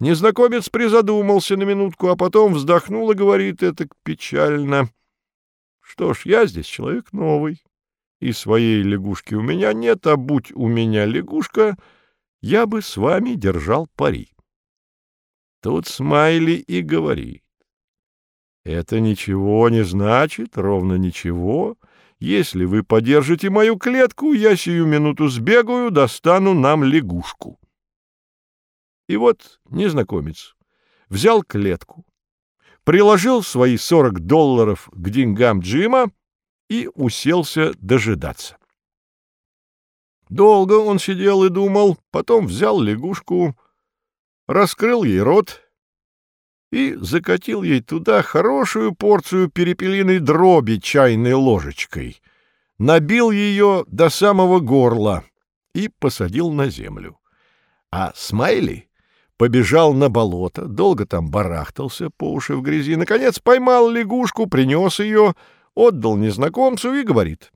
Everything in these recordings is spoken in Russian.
Незнакомец призадумался на минутку, а потом вздохнул и говорит это печально. Что ж, я здесь человек новый, и своей лягушки у меня нет, а будь у меня лягушка, я бы с вами держал пари. Тут Смайли и говорит. Это ничего не значит, ровно ничего. Если вы подержите мою клетку, я сию минуту сбегаю, достану нам лягушку. И вот незнакомец взял клетку, приложил свои сорок долларов к деньгам Джима и уселся дожидаться. Долго он сидел и думал, потом взял лягушку, раскрыл ей рот и закатил ей туда хорошую порцию перепелиной дроби чайной ложечкой, набил ее до самого горла и посадил на землю. А Смайли побежал на болото, долго там барахтался по уши в грязи, наконец поймал лягушку, принес ее, отдал незнакомцу и говорит.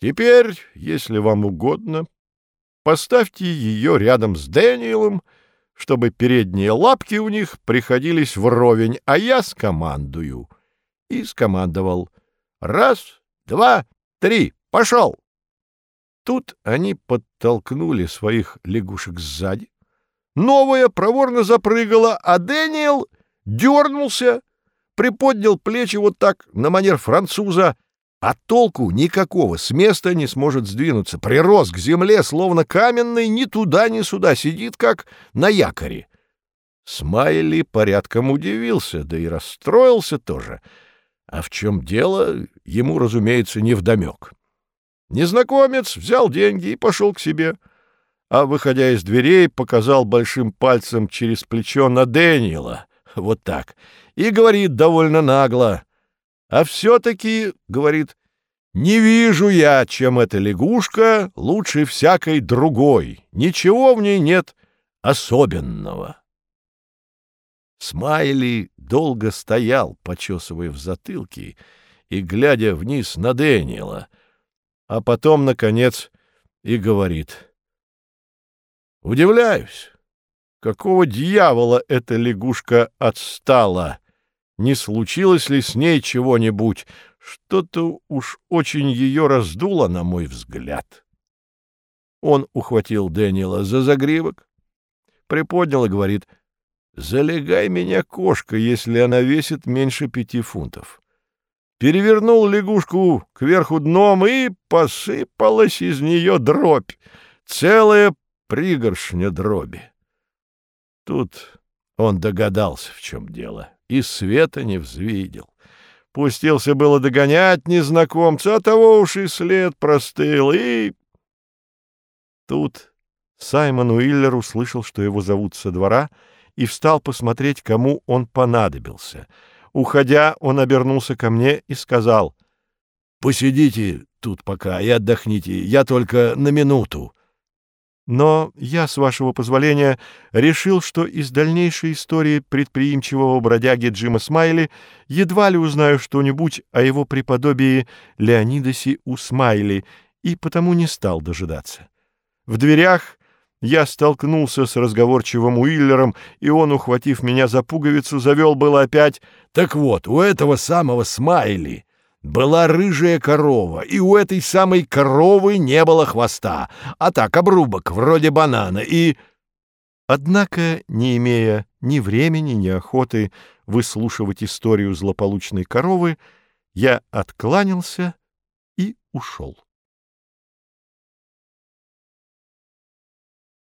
«Теперь, если вам угодно, поставьте ее рядом с Дэниелом, чтобы передние лапки у них приходились вровень, а я скомандую». И скомандовал. «Раз, два, три, пошел!» Тут они подтолкнули своих лягушек сзади, Новая проворно запрыгала, а Дэниел дернулся, приподнял плечи вот так, на манер француза, а толку никакого, с места не сможет сдвинуться, прирос к земле, словно каменный, ни туда, ни сюда, сидит, как на якоре. Смайли порядком удивился, да и расстроился тоже. А в чем дело, ему, разумеется, невдомек. Незнакомец взял деньги и пошел к себе — а, выходя из дверей, показал большим пальцем через плечо на Дэниела, вот так, и говорит довольно нагло. «А все-таки, — говорит, — не вижу я, чем эта лягушка лучше всякой другой, ничего в ней нет особенного». Смайли долго стоял, почесывая в затылке и глядя вниз на Дэниела, а потом, наконец, и говорит — Удивляюсь, какого дьявола эта лягушка отстала? Не случилось ли с ней чего-нибудь? Что-то уж очень ее раздуло, на мой взгляд. Он ухватил Дэниела за загривок, приподнял и говорит, «Залегай меня, кошка, если она весит меньше пяти фунтов». Перевернул лягушку кверху дном, и посыпалась из нее дробь. Целая пригоршня дроби. Тут он догадался, в чем дело, и света не взвидел. Пустился было догонять незнакомца, а того уж и след простыл, и... Тут Саймон Уиллер услышал, что его зовут со двора, и встал посмотреть, кому он понадобился. Уходя, он обернулся ко мне и сказал, «Посидите тут пока и отдохните, я только на минуту». Но я, с вашего позволения, решил, что из дальнейшей истории предприимчивого бродяги Джима Смайли едва ли узнаю что-нибудь о его преподобии Леонидосе Усмайли, и потому не стал дожидаться. В дверях я столкнулся с разговорчивым Уиллером, и он, ухватив меня за пуговицу, завел было опять «Так вот, у этого самого Смайли была рыжая корова, и у этой самой коровы не было хвоста, а так обрубок, вроде банана, и... Однако, не имея ни времени, ни охоты выслушивать историю злополучной коровы, я откланялся и ушел.